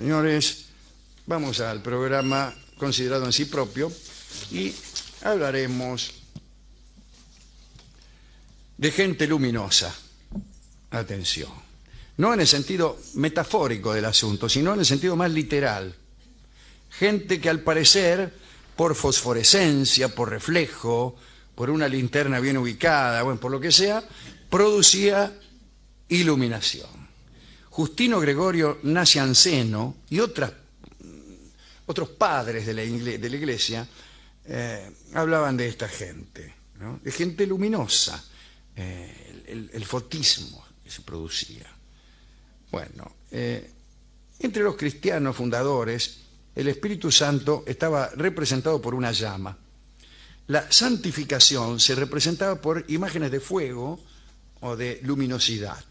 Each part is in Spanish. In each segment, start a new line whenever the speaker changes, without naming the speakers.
Señores, vamos al programa considerado en sí propio y hablaremos de gente luminosa. Atención. No en el sentido metafórico del asunto, sino en el sentido más literal. Gente que al parecer, por fosforescencia, por reflejo, por una linterna bien ubicada, bueno, por lo que sea, producía iluminación. Justino Gregorio Nacianceno y otros padres de la, iglesia eh, hablaban de esta gente, de gente luminosa, eh, el fotismo que se producía. Bueno, eh, entre los cristianos fundadores, el Espíritu Santo estaba representado por una llama. La santificación se representaba por imágenes de fuego o de luminosidad.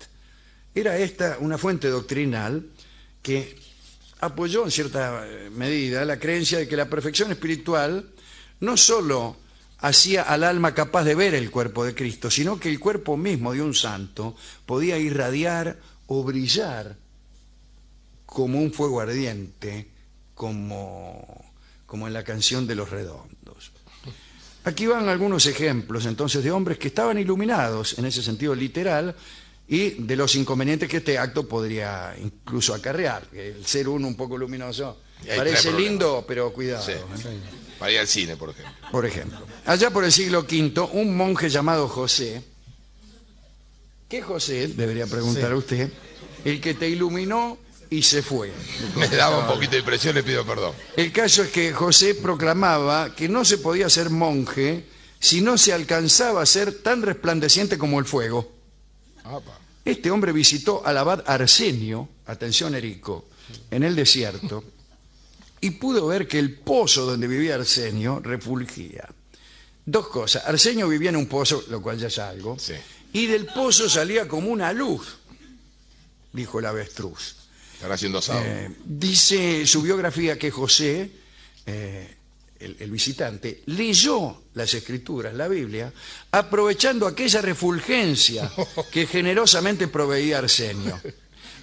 Era esta una fuente doctrinal que apoyó en cierta eh, medida la creencia de que la perfección espiritual no sólo hacía al alma capaz de ver el cuerpo de Cristo, sino que el cuerpo mismo de un santo podía irradiar o brillar como un fuego ardiente, como, como en la canción de los redondos. Aquí van algunos ejemplos entonces de hombres que estaban iluminados en ese sentido literal y de los inconvenientes que este acto podría incluso acarrear. El ser uno un poco luminoso parece lindo, pero cuidado.
Sí.
¿eh?
Para ir al cine, por ejemplo.
Por ejemplo, allá por el siglo V, un monje llamado José, ¿qué José? Debería preguntar a usted, el que te iluminó y se fue.
Me daba un poquito de impresión, le pido perdón.
El caso es que José proclamaba que no se podía ser monje si no se alcanzaba a ser tan resplandeciente como el fuego. Este hombre visitó al abad Arsenio, atención Erico, en el desierto, y pudo ver que el pozo donde vivía Arsenio refulgía. Dos cosas. Arsenio vivía en un pozo, lo cual ya es algo,
Sí.
y del pozo salía como una luz, dijo el avestruz.
Están haciendo asado.
Eh, dice su biografía que José, eh, el, el visitante, leyó las escrituras, la Biblia, aprovechando aquella refulgencia que generosamente proveía Arsenio.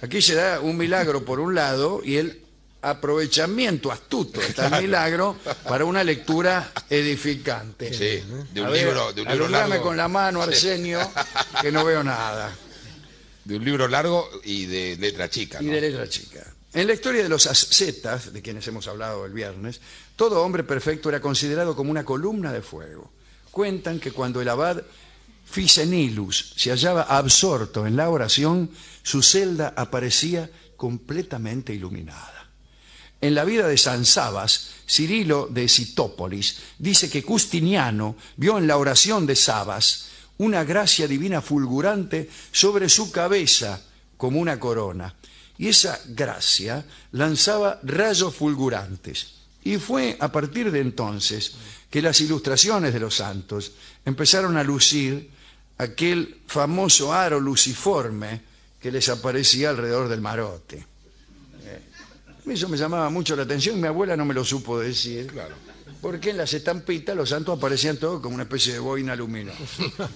Aquí se da un milagro por un lado y el aprovechamiento astuto de tal milagro para una lectura edificante.
Sí, de un
A ver,
libro, de un libro
alumbrame
largo.
con la mano, Arsenio, que no veo nada.
De un libro largo y de letra chica.
Y de letra chica. En la historia de los ascetas, de quienes hemos hablado el viernes, todo hombre perfecto era considerado como una columna de fuego. Cuentan que cuando el abad Ficenilus se hallaba absorto en la oración, su celda aparecía completamente iluminada. En la vida de San Sabas, Cirilo de Citópolis dice que Justiniano vio en la oración de Sabas una gracia divina fulgurante sobre su cabeza como una corona. Y esa gracia lanzaba rayos fulgurantes. Y fue a partir de entonces que las ilustraciones de los santos empezaron a lucir aquel famoso aro luciforme que les aparecía alrededor del marote. Eso me llamaba mucho la atención y mi abuela no me lo supo decir.
Claro.
Porque en las estampitas los santos aparecían todos como una especie de boina luminosa.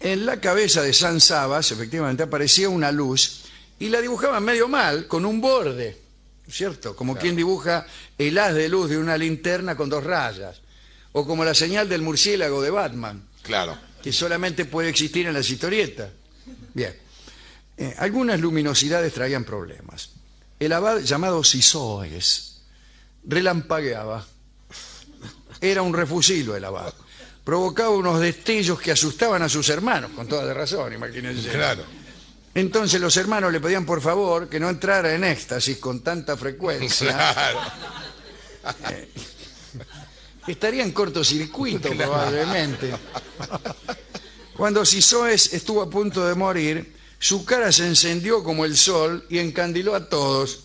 En la cabeza de San Sabas, efectivamente, aparecía una luz y la dibujaban medio mal, con un borde, ¿cierto? Como quien dibuja el haz de luz de una linterna con dos rayas. O como la señal del murciélago de Batman
Claro.
que solamente puede existir en las historietas. Bien. Eh, algunas luminosidades traían problemas. El abad llamado Sisoes relampagueaba. Era un refusilo el abad. Provocaba unos destellos que asustaban a sus hermanos, con toda la razón, imagínense.
Claro.
Entonces los hermanos le pedían por favor que no entrara en éxtasis con tanta frecuencia.
Claro.
Estaría en cortocircuito probablemente. Cuando Sisoes estuvo a punto de morir, su cara se encendió como el sol y encandiló a todos.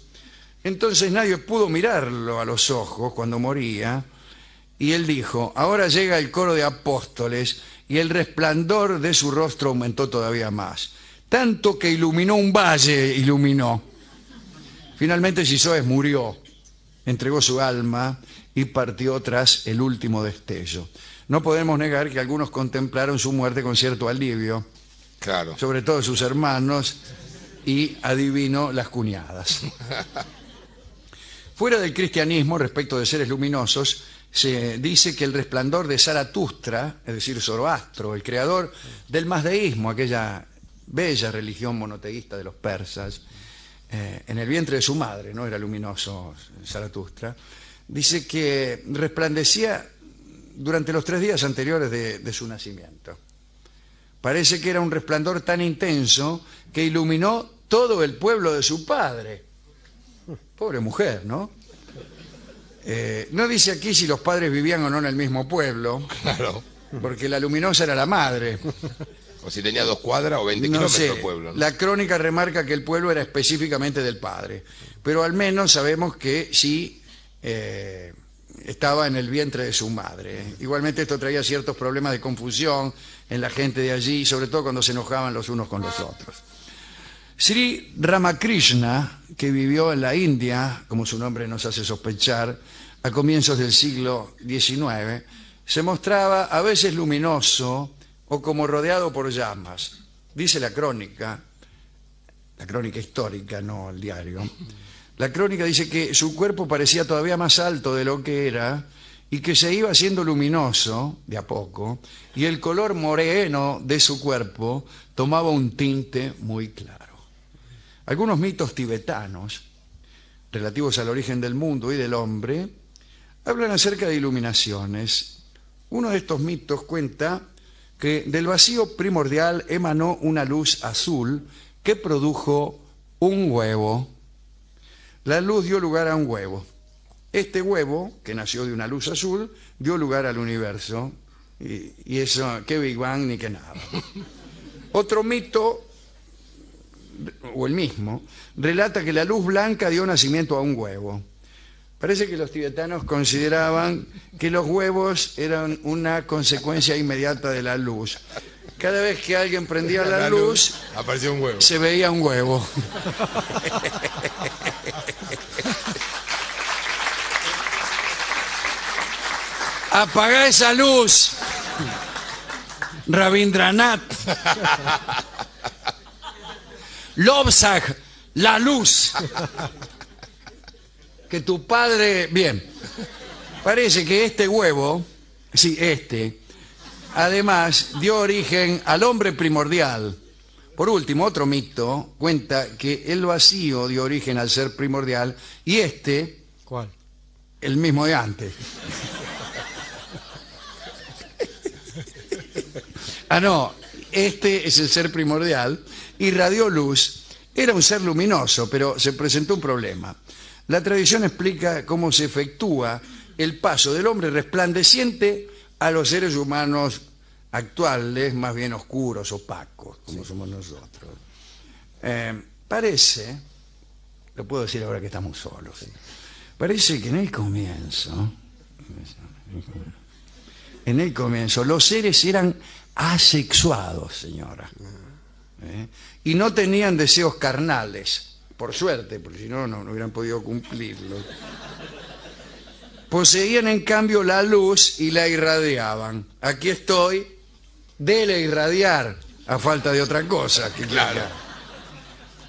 Entonces nadie pudo mirarlo a los ojos cuando moría. Y él dijo, ahora llega el coro de apóstoles y el resplandor de su rostro aumentó todavía más. Tanto que iluminó un valle, iluminó. Finalmente Sisoes murió, entregó su alma y partió tras el último destello. No podemos negar que algunos contemplaron su muerte con cierto alivio,
Claro.
sobre todo sus hermanos, y adivino las cuñadas. Fuera del cristianismo, respecto de seres luminosos, se dice que el resplandor de Zaratustra, es decir, Zoroastro, el creador del mazdeísmo, aquella bella religión monoteísta de los persas, eh, en el vientre de su madre, no era luminoso Zaratustra, dice que resplandecía durante los tres días anteriores de, de su nacimiento. Parece que era un resplandor tan intenso que iluminó todo el pueblo de su padre. Pobre mujer, ¿no? Eh, no dice aquí si los padres vivían o no en el mismo pueblo,
Claro.
porque la luminosa era la madre.
O si tenía dos cuadras o 20
No
kilómetros
sé,
pueblo. ¿no?
la crónica remarca que el pueblo era específicamente del padre, pero al menos sabemos que sí eh, estaba en el vientre de su madre. ¿eh? Igualmente esto traía ciertos problemas de confusión en la gente de allí, sobre todo cuando se enojaban los unos con los otros. Sri Ramakrishna, que vivió en la India, como su nombre nos hace sospechar, a comienzos del siglo XIX, se mostraba a veces luminoso o como rodeado por llamas. Dice la crónica, la crónica histórica, no el diario. La crónica dice que su cuerpo parecía todavía más alto de lo que era y que se iba haciendo luminoso de a poco y el color moreno de su cuerpo tomaba un tinte muy claro. Algunos mitos tibetanos relativos al origen del mundo y del hombre hablan acerca de iluminaciones. Uno de estos mitos cuenta que del vacío primordial emanó una luz azul que produjo un huevo. La luz dio lugar a un huevo. Este huevo, que nació de una luz azul, dio lugar al universo. Y, y eso, qué Big Bang ni qué nada. Otro mito, o el mismo, relata que la luz blanca dio nacimiento a un huevo. Parece que los tibetanos consideraban que los huevos eran una consecuencia inmediata de la luz. Cada vez que alguien prendía la, luz,
Apareció un huevo.
se veía un huevo. Apaga esa luz. Rabindranath. Lobsag, la luz. Que tu padre... Bien. Parece que este huevo, sí, este, además dio origen al hombre primordial. Por último, otro mito cuenta que el vacío dio origen al ser primordial y este,
¿Cuál?
el mismo de antes. ah, no, este es el ser primordial, irradió luz, era un ser luminoso, pero se presentó un problema. La tradición explica cómo se efectúa el paso del hombre resplandeciente a los seres humanos actuales, más bien oscuros, opacos, como somos nosotros. Eh, parece, lo puedo decir ahora que estamos solos, parece que en el comienzo, en el comienzo, los seres eran asexuados, señora, ¿eh? y no tenían deseos carnales, por suerte, porque si no, no, no hubieran podido cumplirlos. Poseían en cambio la luz y la irradiaban. Aquí estoy, dele irradiar, a falta de otra cosa. Que
Claro.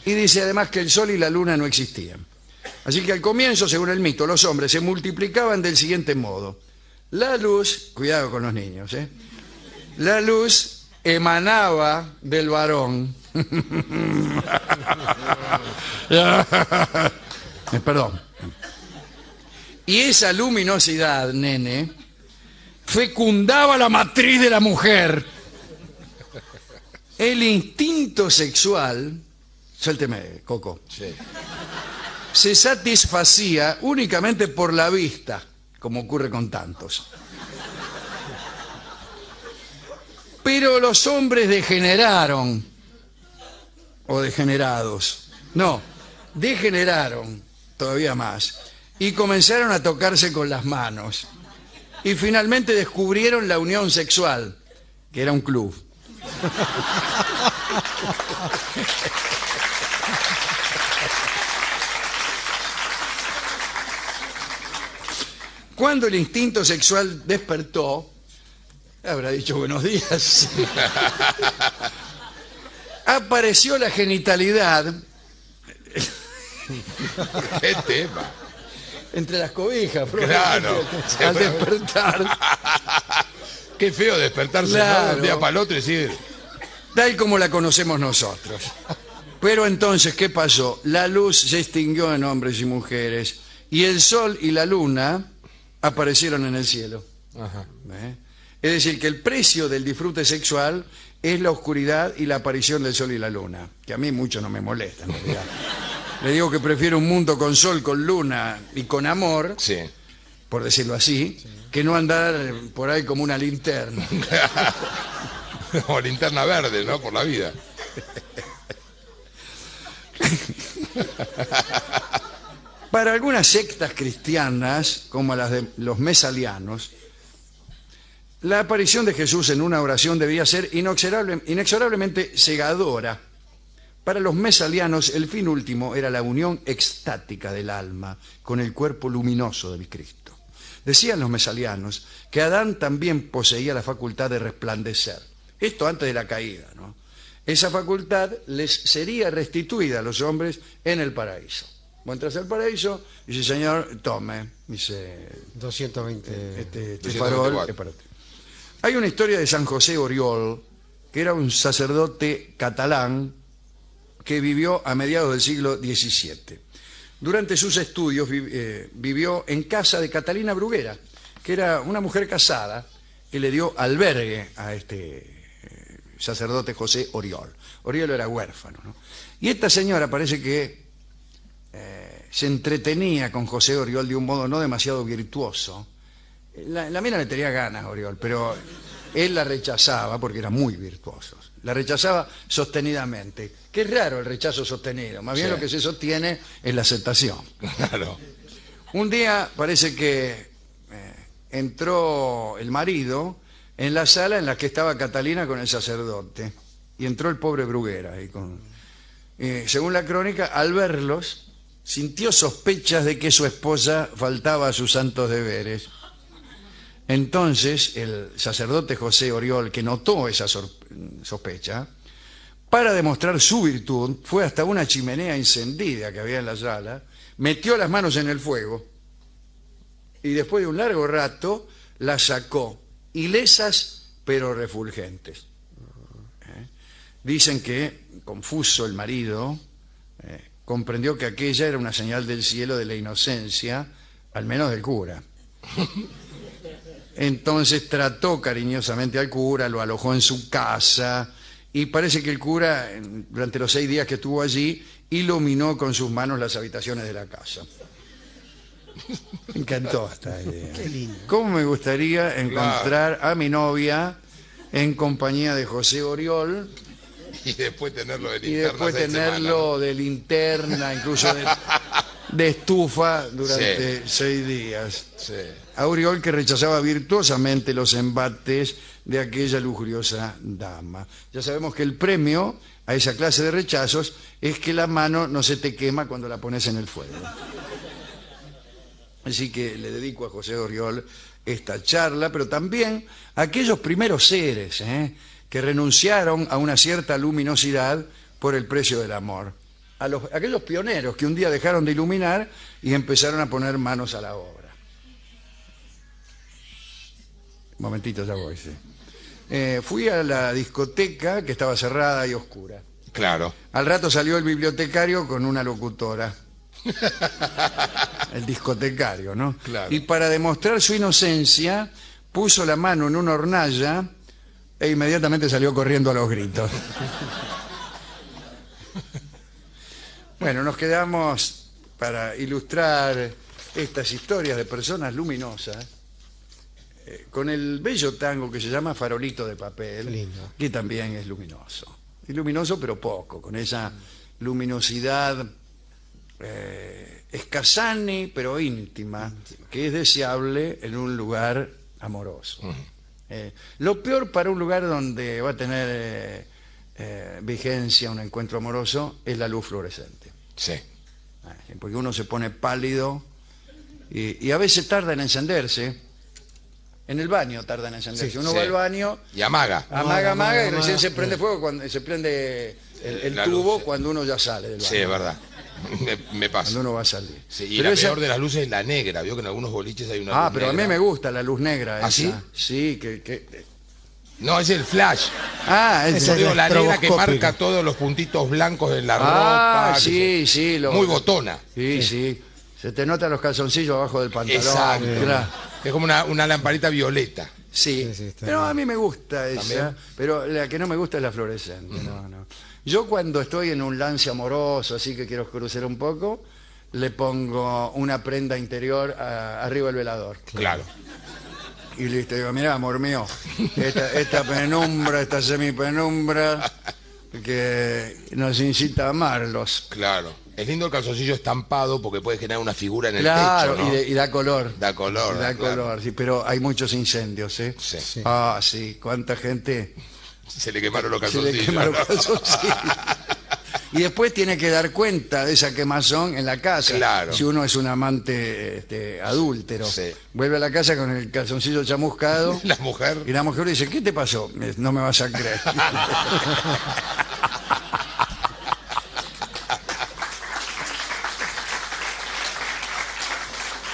Y dice además que el sol y la luna no existían. Así que al comienzo, según el mito, los hombres se multiplicaban del siguiente modo. La luz, cuidado con los niños, ¿eh? La luz emanaba del varón. Eh, Perdón. Y esa luminosidad, nene, fecundaba la matriz de la mujer. El instinto sexual, suélteme, Coco,
Sí.
se satisfacía únicamente por la vista, como ocurre con tantos. Pero los hombres degeneraron, o degenerados, no, degeneraron todavía más, y comenzaron a tocarse con las manos. Y finalmente descubrieron la unión sexual, que era un club. Cuando el instinto sexual despertó, habrá dicho buenos días, apareció la genitalidad
¿Qué tema?
Entre las cobijas,
Claro.
al despertar.
Qué feo despertarse de un día para el otro y decir,
tal como la conocemos nosotros. Pero entonces, ¿qué pasó? La luz se extinguió en hombres y mujeres y el sol y la luna aparecieron en el cielo. ¿Eh? Es decir, que el precio del disfrute sexual es la oscuridad y la aparición del sol y la luna, que a mí mucho no me molesta en realidad. Le digo que prefiero un mundo con sol, con luna y con amor,
sí.
por decirlo así, que no andar por ahí como una linterna.
o linterna verde, ¿no? Por la vida.
Para algunas sectas cristianas, como las de los mesalianos, la aparición de Jesús en una oración debía ser inexorable- inexorablemente cegadora. Para los mesalianos, el fin último era la unión extática del alma con el cuerpo luminoso del Cristo. Decían los mesalianos que Adán también poseía la facultad de resplandecer. Esto antes de la caída, ¿no? Esa facultad les sería restituida a los hombres en el paraíso. Vos entras al paraíso y dice, Señor, tome. Dice,
220.
este, este
224.
farol es para usted. Hay una historia de San José Oriol, que era un sacerdote catalán que vivió a mediados del siglo XVII. Durante sus estudios eh, vivió en casa de Catalina Bruguera, que era una mujer casada que le dio albergue a este eh, sacerdote José Oriol. Oriol era huérfano. ¿no? Y esta señora parece que eh, se entretenía con José Oriol de un modo no demasiado virtuoso. La, la mina le tenía ganas a Oriol, pero él la rechazaba porque era muy virtuoso. La rechazaba sostenidamente. Qué raro el rechazo sostenido. Más bien
Sí.
lo que se sostiene es la aceptación.
Claro.
Un día parece que eh, entró el marido en la sala en la que estaba Catalina con el sacerdote. Y entró el pobre Bruguera. ahí con- eh, según la crónica, al verlos, sintió sospechas de que su esposa faltaba a sus santos deberes. Entonces, el sacerdote José Oriol, que notó esa sospecha, para demostrar su virtud, fue hasta una chimenea encendida que había en la sala, metió las manos en el fuego y después de un largo rato la sacó, ilesas pero refulgentes. ¿Eh? Dicen que, confuso el marido, eh, comprendió que aquella era una señal del cielo de la inocencia, al menos del cura. Entonces trató cariñosamente al cura, lo alojó en su casa y parece que el cura, durante los seis días que estuvo allí, iluminó con sus manos las habitaciones de la casa. Me encantó esta idea.
Qué lindo.
¿Cómo me gustaría encontrar a mi novia en compañía de José Oriol
Y después tenerlo de
y
linterna
después
seis
tenerlo de linterna, incluso de, de estufa durante seis días?
Sí.
Auriol que rechazaba virtuosamente los embates de aquella lujuriosa dama. Ya sabemos que el premio a esa clase de rechazos es que la mano no se te quema cuando la pones en el fuego. Así que le dedico a José Oriol esta charla, pero también a aquellos primeros seres ¿eh? que renunciaron a una cierta luminosidad por el precio del amor. A los, aquellos pioneros que un día dejaron de iluminar y empezaron a poner manos a la obra. Un momentito, ya voy, sí. Eh, fui a la discoteca que estaba cerrada y oscura.
Claro.
Al rato salió el bibliotecario con una locutora. El discotecario, ¿no?
Claro.
Y para demostrar su inocencia, puso la mano en una hornalla e inmediatamente salió corriendo a los gritos. Bueno, nos quedamos para ilustrar estas historias de personas luminosas eh, con el bello tango que se llama Farolito de Papel,
lindo.
que también es luminoso. Y luminoso pero poco, con esa luminosidad eh, escasani pero íntima, que es deseable en un lugar amoroso. Eh, lo peor para un lugar donde va a tener eh, eh, vigencia un encuentro amoroso es la luz fluorescente.
Sí.
Ah, Porque uno se pone pálido y, y a veces tarda en encenderse. En el baño tarda en encenderse.
Sí,
uno
sí.
va al baño,
Y amaga.
amaga, amaga y
amaga,
recién se prende fuego cuando se prende el, tubo
luz,
cuando uno ya sale del baño.
Sí, es verdad. Me, me pasa.
cuando uno va a salir.
Sí, y
Pero
la
esa-
peor de las luces es la negra. Vio que en algunos boliches hay una
Ah,
luz
pero a mí me gusta la luz negra.
¿Ah,
esa.
sí?
Sí, que... que-
No, es el flash.
Ah, es
digo, la negra que marca todos los puntitos blancos en la
Ah,
ropa.
sí, sí. lo-
Muy botona.
Sí, sí. Se te notan los calzoncillos abajo del pantalón.
Exacto.
claro.
Es como una, una lamparita violeta.
Sí,
Sí, sí,
pero
bien.
a mí me gusta esa,
¿También?
pero la que no me gusta es la fluorescente. no, no. Yo cuando estoy en un lance amoroso, así que quiero crucer un poco, le pongo una prenda interior a- arriba del velador.
Claro.
Y listo, digo, mira, amor mío, esta, esta penumbra, esta semipenumbra que nos incita a amarlos.
Claro. Es lindo el calzoncillo estampado porque puede generar una figura en el
Claro,
techo, ¿no?
y, de- y da color.
Da color,
Da
claro.
color, sí, pero hay muchos incendios, ¿eh?
Sí.
Sí.
Ah, sí, cuánta gente
Se le quemaron los
se le
calzoncillos.
quemaron calzoncillos. Y después tiene que dar cuenta de esa quemazón en la casa.
Claro.
Si uno es un amante este, adúltero.
Sí.
Vuelve a la casa con el calzoncillo chamuscado.
La mujer.
Y la mujer le dice, ¿qué te pasó? Eh, No me vas a creer.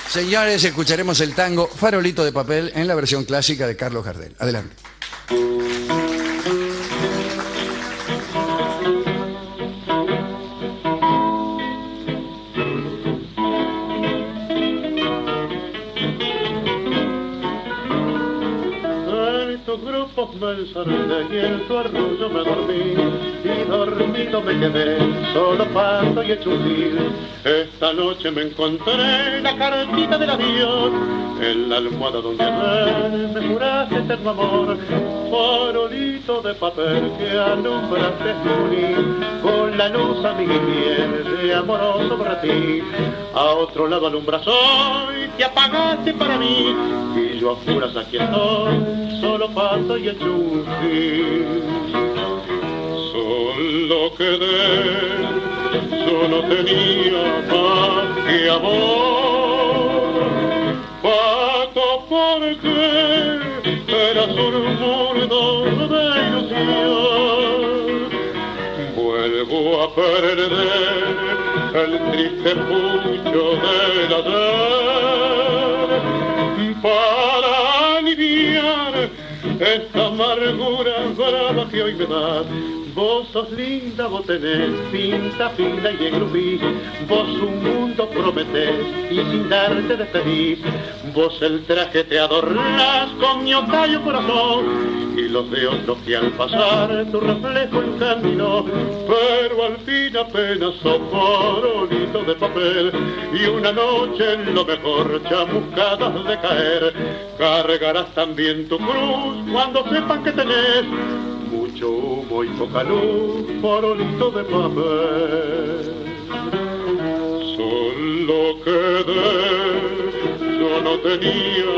Señores, escucharemos el tango Farolito de papel en la versión clásica de Carlos Gardel. Adelante.
Tus grupos me ensarté y en tu arrullo me dormí y dormido me quedé, solo paso y hecho. Esta noche me encontré la cartita del adiós en la almohada donde ayer me juraste eterno amor, farolito de papel que alumbraste mi con la luz amiga y miel de amoroso para ti. A otro lado alumbras hoy, te apagaste para mí yo a juras aquí estoy, solo paso y hecho un. Solo quedé, solo tenía más que amor. Pato porque eras un mundo de ilusión. Vuelvo a perder el triste pucho del ayer para aliviar esta amargura brava que hoy me da. Vos sos linda, vos tenés pinta fina y engrupís. Vos un mundo prometés y sin darte despedís. Vos el traje te adornás con mi otario corazón y los de otros que al pasar tu reflejo encaminó. Pero al fin apenas sos farolito de papel y una noche en lo mejor chamuscadas de caer. Cargarás también tu cruz cuando sepan que tenés mucho humo y poca luz, farolito de papel. Solo quedé, yo no tenía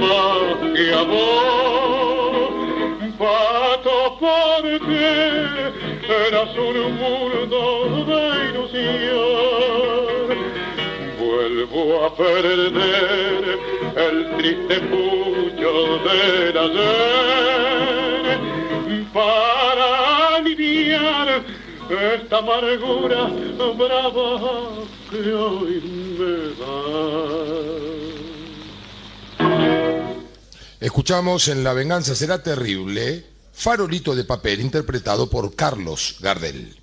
más que amor. Pato porque eras un mundo de ilusión. Vuelvo a perder el triste pucho del ayer para aliviar esta amargura brava que hoy me da.
Escuchamos en La venganza será terrible, Farolito de papel, interpretado por Carlos Gardel.